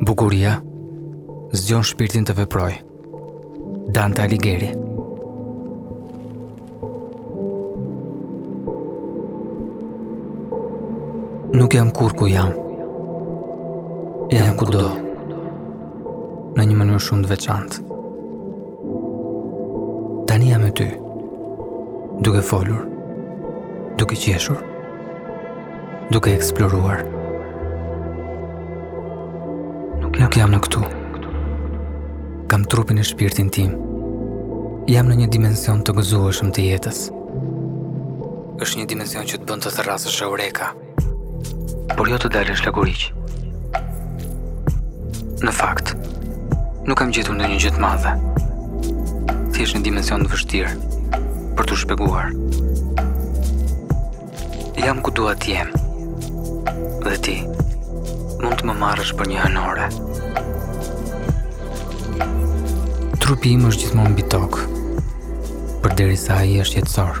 Bukuria zgjon shpirtin të veprojë. Dante Alighieri. Nuk jam kurrë ku jam. Jam kudo. Në një mënyrë shumë të veçantë. Tani jam me ty. Duke folur. Duke qeshur. duke eksploruar. Nuk jam më këtu. Kam trupin e shpirtin tim. Jam në një dimension të gëzueshëm të jetës. Është një dimension që të bën të thërrasësh eureka. Por jo të dalësh lakuriq. Në fakt, nuk kam gjetur ndonjë gjë të madhe. Thjesht një dimension të vështirë për t'u shpjeguar. Jam ku dua të jem. Dhe ti, mund të më marrësh për një hënore. Trupi im është gjithmonë mbi tokë. Përderisa ai është jetësor.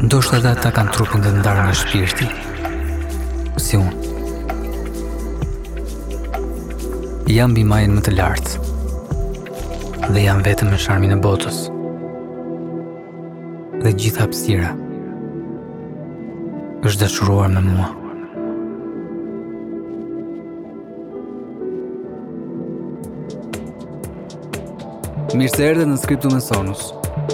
Ndoshta dhe ata kanë trupin të ndarë nga shpirti Si unë Jam mbi majën më të lartë Dhe jam vetëm me sharmin e botës Dhe gjithë hapësira është dashuruar me mua Mirë se erdhe në Scriptum e Sonus.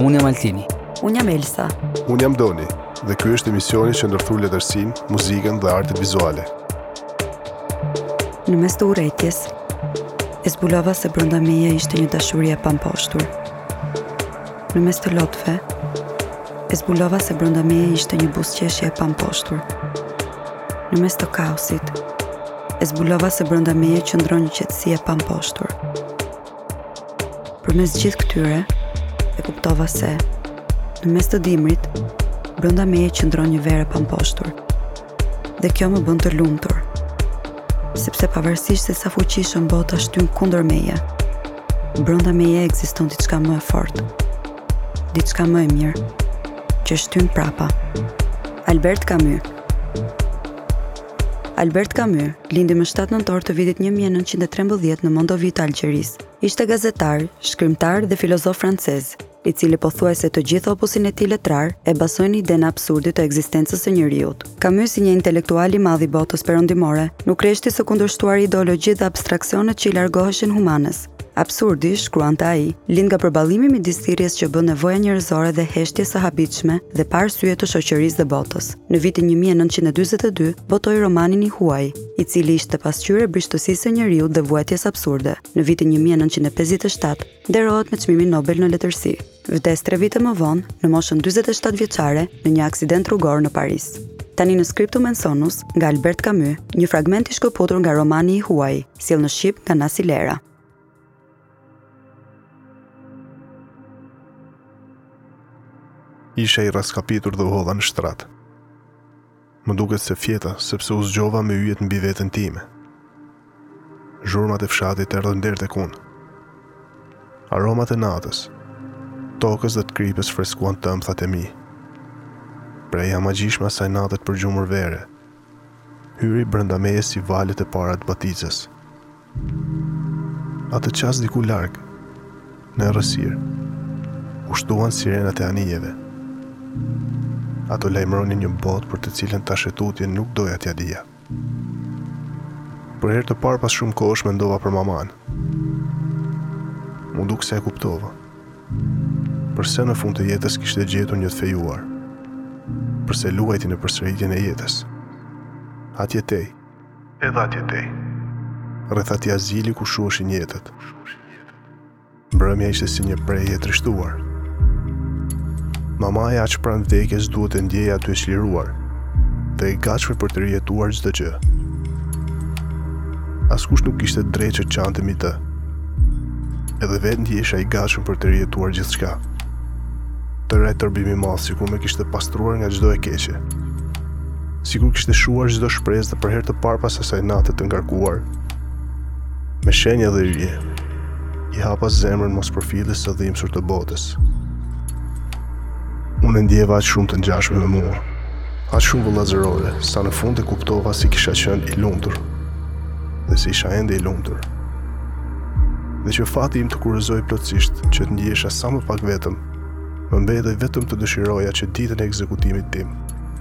Unë jam Altini. Unë jam Elsa. Unë jam Doni. Dhe ky është emisioni që ndërthur letërsinë, muzikën dhe artet vizuale. Në mes të urrejtjes, e zbulova se brenda meje ishte një dashuri e pamposhtur. Në mes të lotëve, e zbulova se brenda meje ishte një buzëqeshje e pamposhtur. Në mes të kaosit, e zbulova se brenda meje qëndron një qetësi e pamposhtur. Përmes gjithë këtyre, e kuptova se, në mes të dimrit, brenda meje qëndron një verë e pamposhtur. Dhe kjo më bën të lumtur, sepse pavarësisht se sa fuqishëm bota shtyn kundër meje, brenda meje ekziston diçka më e fortë, diçka më e mirë, që shtyn prapa. Albert Camus Albert Camus lindi më 7 nëntor të vitit 1913 në Mondovi të Algjerisë. Ishte gazetar, shkrimtar dhe filozof francez, i cili pothuajse të gjithë opusin e tij letrar e bazon në idenë e absurdit të ekzistencës së njeriut. Camus si një intelektual i madh i botës perëndimore, nuk reshti së kundërshtuari ideologjitë dhe abstraksionet që i largoheshin humanes. Absurdi, shkruante ai, lind nga përballimi midis thirrjes që bën nevoja njerëzore dhe heshtjes së habitshme dhe pa arsye të shoqërisë dhe botës. Në vitin një mijë e nëntëqind e dyzet e dy, botoi romanin i huaj, i cili ishte pasqyrë e brishtësisë së njeriut dhe vuajtjes absurde. Në vitin një mijë e nëntëqind e pesëdhjetë e shtatë, Nderohet me çmimin Nobel në letërsi. Vdes 3 vite më vonë, në moshën 47 vjeçare, në një aksident rrugor në Paris. Tani në Scriptum and Sonus, nga Albert Camus, një fragment i shkëputur nga romani i huaj, sjellë në shqip nga Nasi Lera. Isha i rraskapitur dhe u hodha në shtrat. Më duket se fjeta, sepse u zgjova me yjet mbi veten time. Zhurmat e fshatit erdhën deri tek unë. Aromat e natës, tokës dhe të kripës freskuan tëmthat e mi. Prehja magjishme e asaj nate të përgjumur vere, hyri brenda meje si valet e para të baticës. Atë çast diku larg, në errësirë, ushtuan sirenat e anijeve. Ato lajmëronin një botë për të cilën tash e tutje nuk doja t'ia dija. Për herë të parë pas shumë kohësh mendova për mamanë. M'u duk se e kuptova. Përse në fund të jetës kishte gjetur një të fejuar? Përse luajti në përsëritjen e jetës? Atje tej, Edhe atje tej. Rreth atij azili ku shuheshin jetët. Mbrëmja ishte si një prehje e trishtuar. Mamaja aq pranë vdekjes duhet të ndihej atje e çliruar dhe e gatshme për të rijetuar çdo gjë. Askush nuk kishte të drejtë të qante mbi të. Edhe vetë ndihesha i gatshëm për të rijetuar gjithçka. Tërë ai tërbim i madh, sikur më kishte pastruar nga çdo e keqe. Sikur kishte shuar çdo shpresë dhe për herë të parë pas asaj nate të ngarkuar, me shenja dhe yje, i hapa zemrën mospërfilljes së dhimbsur të botës. Unë e ndjeva aq shumë të ngjashme me mua, aq shumë vëllazërore, sa në fund e kuptova se kisha qenë i lumtur, dhe se isha ende i lumtur. Dhe që fati im të kurorëzohej plotësisht që të ndihesha sa më pak vetëm, më mbetej vetëm të dëshiroja që ditën e ekzekutimit tim,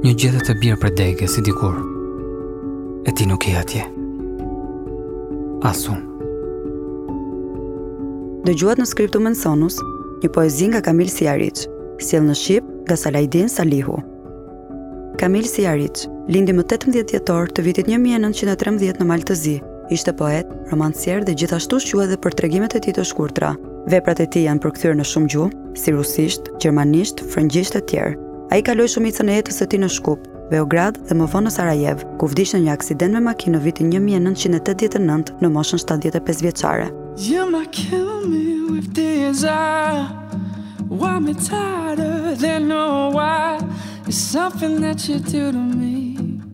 Një gjethe të bjerë prej dege si dikur E ti nuk je atje Hasan Dëgjuat në Scriptum and Sonus Një poezi nga Qamil Sijariç Sjellë në Shqip nga Salajdin Salihu Qamil Sijariç Lindi më 18 dhjetor të vitit 1913 në Mal të Zi Ishte poet, romancier dhe gjithashtu shquhet edhe për tregimet e tij të shkurtra. Veprat e tij janë përkthyer në shumë gjuhë, si rusisht, gjermanisht, frëngjisht e tjera. Ai kaloi shumicën e jetës së tij në Shkup, Beograd dhe më vonë në Sarajevë, ku vdiq në një aksident me makinë në vitin 1989 në moshën 75 vjeçare. Kill me with desire Wind me tighter than a wire It's something that you do to me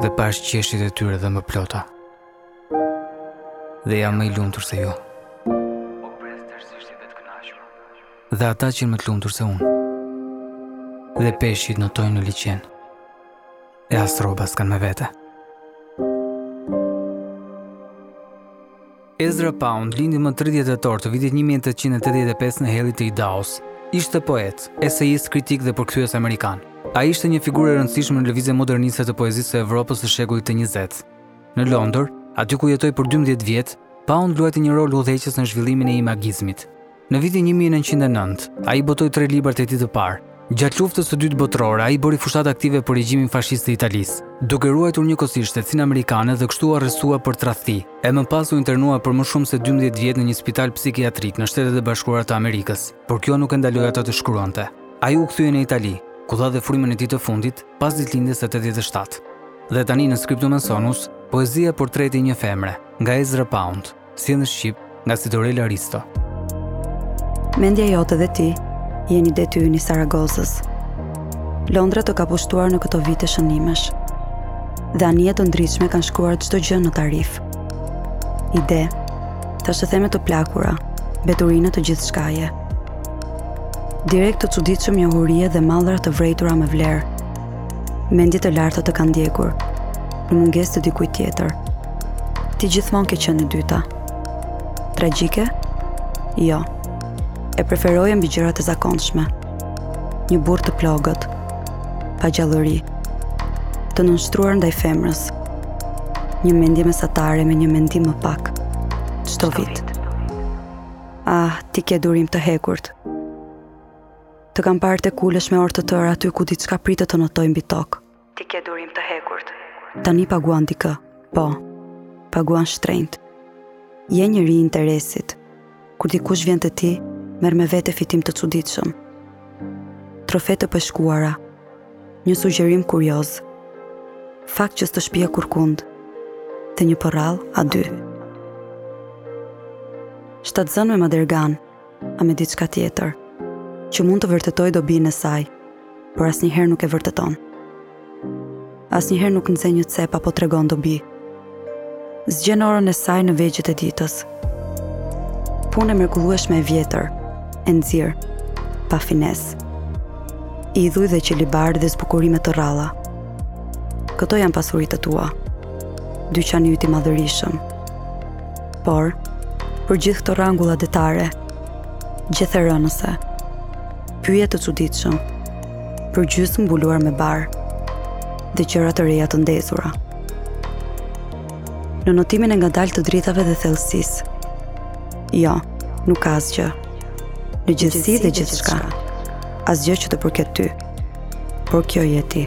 Dhe pashë qeshjet e tyre dhëmbëplota Dhe jam më i lumtur se ju O brez tërësisht i vetëkënaqur Dhe ata qenë më të lumtur se unë Dhe peshqit notojnë në liqen E as rroba s'kanë me vete Ezra Pound lindi më 30 tetor të vitit 1885 në Heili të Idaos. Ishte poet, eseist, kritik dhe përkthyes amerikan. Ai ishte një figurë e rëndësishme në lëvizjen moderniste të poezisë së Evropës të shekullit të 20. Në Londër, aty ku jetoi për 12 vjet, Pound luajti një rol udhëheqës në zhvillimin e imagizmit. Në vitin 1909, ai botoi tre librat e tij të parë. Gjatë luftës së dytë botërore, ai bëri fushatë aktive për regjimin fashist të Italisë, duke ruajtur njëkohësisht shtetësinë amerikane dhe kështu u arrestua për tradhti, e më pas u internua për më shumë se 12 vjet në një spital psikiatrik në Shtetet e Bashkuara të Amerikës, por kjo nuk e ndaloi atë të shkruante. Ai u kthye në Itali, ku dha dhe frymën e tij të fundit pas ditëlindjes së 87. Dhe tani në Scriptum Sonus, poezia portreti i një femre, nga Ezra Pound. Sjellë në shqip, nga Sidorela Risto. Mendja jote dhe ti, jeni deti ynë i Saragosës. Londra të ka pushtuar në këto vite shënimesh. Dhe anije të ndritshme kanë shkuar çdo gjë në tarifë. Ide, thashetheme të plakura, beturina të gjithçkaje. Direkë të çuditshëm njohurie dhe mallra të vrejtura me vlerë, Mendje të larta të kanë ndjekur, në mungesë të dikujt tjetër. Ti gjithmonë ke qenë e dyta. Tragjike? Jo. E preferoje mbi gjërat e zakonshme. Një burrë të plogët, pa gjallëri, të nënshtruar ndaj femrës, një mendje mesatare me një mendim më pak, çdo vit. Ah, ti ke durim të hekurt, Të kam parë të ulesh me orë të tërë aty ku diçka pritet të notojë mbi tokë. Ti ke durim të hekurt. Tani paguan dikë. Po. Paguan shtrenjtë. Je njeri i interesit. Kur dikush vjen te ti, merr me vete fitim të çuditshëm. Trofe të peshkuara. Një sugjerim kurioz. Fakt që s'të shpie kurkund. Dhe një përrallë a dy. Shtatzënë me madergan. a me diçka tjetër, që mund të vërtetojë dobinë e saj, por asnjëherë nuk e vërteton. Asnjëherë nuk nxë një cep apo tregon dobi. S'gjen orën e saj në vegjët e ditës. Punë e mrekullueshme e vjetër, e nxirë, pa finesë. Idhuj dhe qelibarë dhe zbukurime të rralla. Këto janë pasuritë e tua. Dyqani yt i madhërishëm. por për gjithë këto rrangulla detare, gjetherënëse, pyje të çuditshëm, përgjysmë mbuluar me barë, dhe gjëra të reja të ndezura. Në notimin e ngadaltë të dritave dhe thellësisë. Jo, nuk ka asgjë. Në gjithësi dhe gjithçka. Asgjë që të përket ty. Por kjo je ti.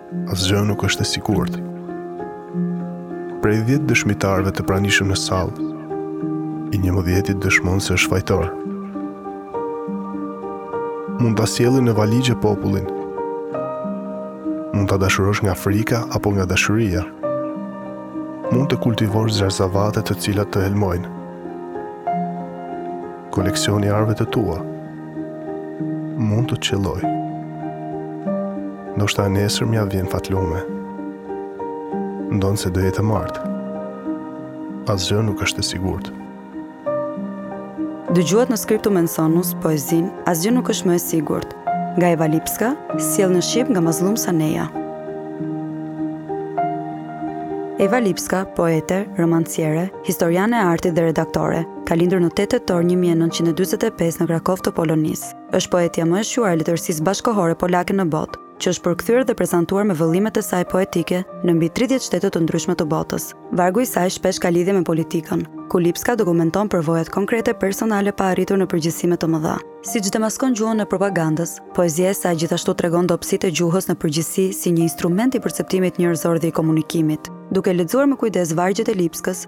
Asgjë nuk është e sigurt. Prej 10 dëshmitarëve të pranishëm në sallë, i njëmbëdhjeti dëshmon se është fajtor. Mund ta sjellin në valixhe popullin. Mund të dashurosh nga frika apo nga dashuria. Mund të kultivosh zarzavate të cilat të helmojnë. Koleksioni i armëve të tua. Mund të qëllojë. Ndoshta e nesërmja vjen fatlume. Ndonëse do jetë e martë. Asgjë nuk është e sigurtë. Dëgjuat në skriptu Mensonus, poezinë, asgjë nuk është më e sigurt. Nga Eva Lipska, sjellë në shqip nga Mazlum Saneja. Eva Lipska, poete, romanciere, historiane e artit dhe redaktore, Ka lindur në tetë tetor një mijë e nëntëqind e dyzet e pesë në Krakov të Polonisë. Është poetja më e shquar e letërsisë bashkëkohore polake në botë, që është përkthyer dhe prezantuar me vëllimet e saj poetike në mbi tridhjetë shtete të ndryshme të botës. Vargu i saj shpesh ka lidhje me politikën, ku Lipska dokumenton përvojat konkrete personale pa arritur në përgjithësime të mëdha. Siç demaskon gjuhën e propagandës, poezia e saj gjithashtu tregon dobësitë e gjuhës në përgjithësi si një instrument i perceptimit njerëzor dhe i komunikimit. Duke lexuar me kujdes vargjet e Lipskës,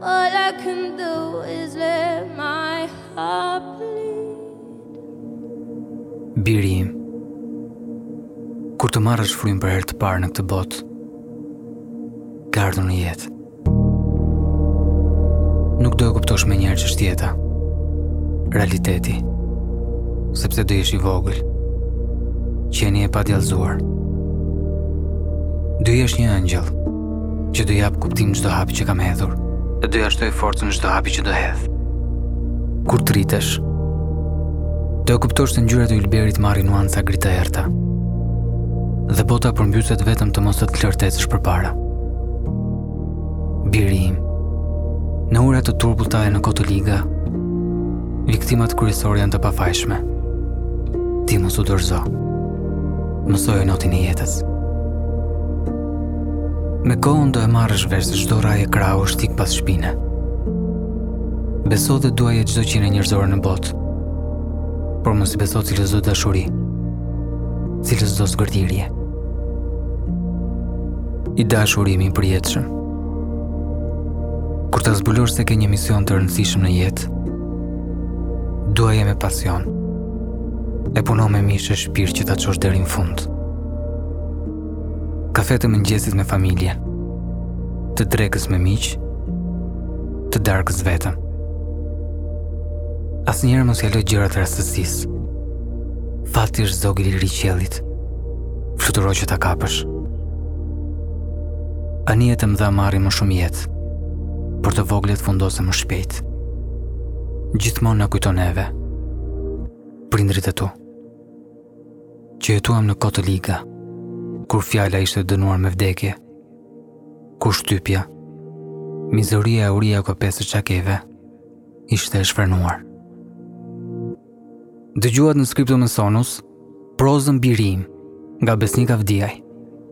All I can do is let my heart bleed Biri im Kur të marrësh frymë për herë të parë në këtë botë Ka ardhur në jetë Nuk do e kuptosh menjëherë ç'është jeta Realiteti Sepse do jesh i vogël Qenie e padjallëzuar Do jesh një engjëll që do i japë kuptim çdo hapi që kam hedhur dhe do ia shtojë forcën çdo hapi që do hedh. Kur të rritesh, do e kuptosh se ngjyrat e ylberit marrin nuanca gri të errëta. Dhe bota përmbyset vetëm të mos të të lërë të ecësh përpara. Biri im, në ujëra të turbullta e në kohë të liga, viktimat kryesor janë të pafajshme. Ti mos u dorëzo. Mësoje notin e jetës. Me kohën do e marrësh vesh se çdo rrahje krahu është thikë pas shpine. Beso dhe duaje çdo qenie njerëzore në botë. Por mos i beso cilësdo dashuri, cilësdo zgërdhirje. I dashuri im i përjetshëm. Kur ta zbulosh se ke një mision të rëndësishëm në jetë, duaje me pasion. E puno me mish e shpirt që ta çosh deri në fund. Kafet e mëngjesit me familjen, të drekës me miq, të darkës vetëm. Asnjëherë mos ia lër gjërat rastësisë. Fati është zog i lirë i qiellit. Fluturo që ta kapësh. Anijet e mëdha marrin më shumë jetë, por të voglat fundosen më shpejt. Gjithmonë na kujto neve. Prindërit e tu. që jetuam në kohë të liga, kur fjala ishte e dënuar me vdekje, kur shtypja, mizoria e uria e kopesë së çakejve, ishte e shfrenuar. Dëgjuat në Scriptum Sonus, prozën Biri im nga Besnik Avdiaj.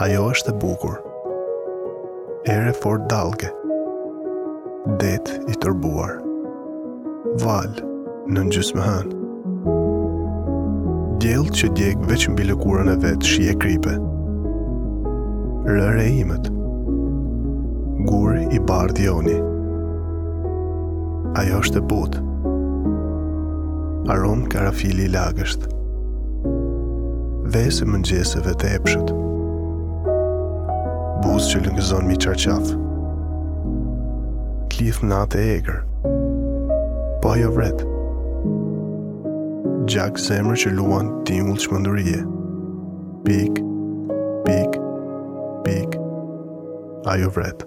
Ajo është e bukur. Erë e fortë dallge. Det i tërbuar. Valë nën gjysmëhënë. Diell që djeg veç mbi lëkurën e vet shi e kripe. Rërë e imët. Gur i bardhë Joni. Ajo është e butë. Aromë karafili i lagësht. Vesë e mëngjeseve të epshta. Buzë që lëngëzon mbi çarçaf. Klithmë nate e egër. Po ajo vret. Gjak zemre që luan tingull çmendurie. Pikë, pikë, pikë. Ajo vret.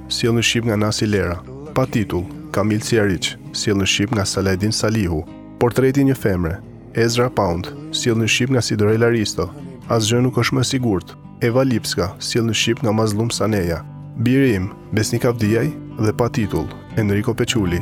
sjell në shqip nga Nasi Lera, pa titull, Kamil Sijariç, sjell në shqip nga Salajdin Salihu, Portreti i një femre, Ezra Pound, sjell në shqip nga Sidorela Risto, Asgjë nuk është më e sigurt, Eva Lipska, sjell në shqip nga Mazllum Saneja, Biri im, Besnik Avdijaj dhe pa titull, Enrico Peçuli.